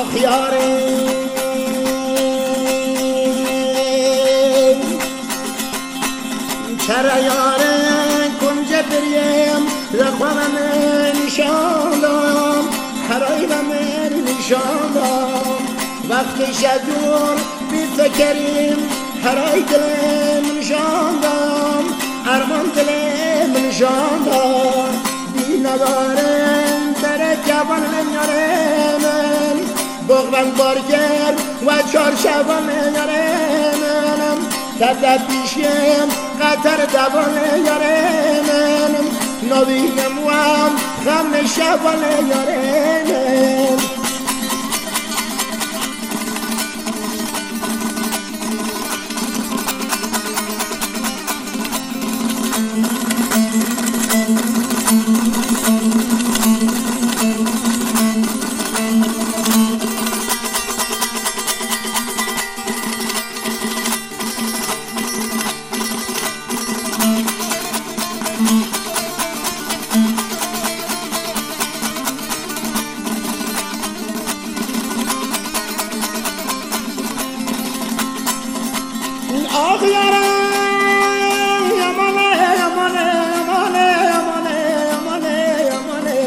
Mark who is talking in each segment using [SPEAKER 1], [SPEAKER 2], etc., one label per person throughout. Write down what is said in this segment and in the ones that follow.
[SPEAKER 1] آخیاره چرا یاره کنج بریم لخوانم نشاندم. خرایبم نشاندم. وقتی شدور بی فکریم. هرای دلم نشاندم. ارمان دلم نشاندم. بی ندارم بره جوان من بغرم بارگر و چار شوان من کده پیشیم قطر دوان یاره من نوینم و هم غم شوان یاره من آخ یارم یمانه یمانه یمانه یمانه یمانه یمانه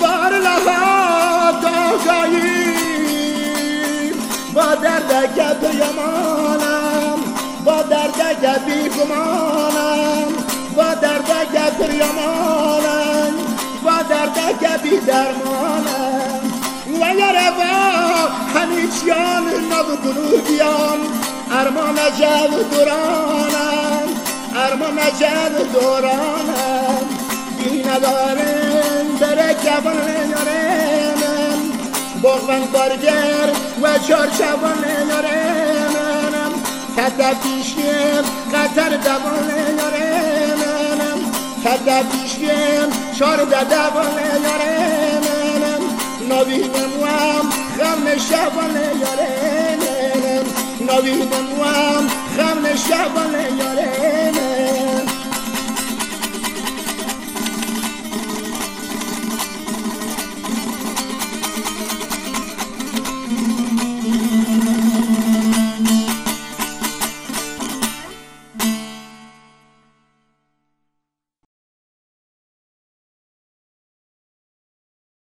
[SPEAKER 1] بار لها داغایی با درد گب یمانم با درد گبی گمانم با درد گب یمانم با درد گبی درمانم. همیچیان نو گروهیان ارمان جل دورانم ارمان جل دورانم. بی ندارم بره جوان یارم بغوان بارگر و چار شوان یارم کده پیشیم قطر دوان یارم کده پیشیم چار دوان یارم نوینم و هم غم شبان یاره نوینم و هم غم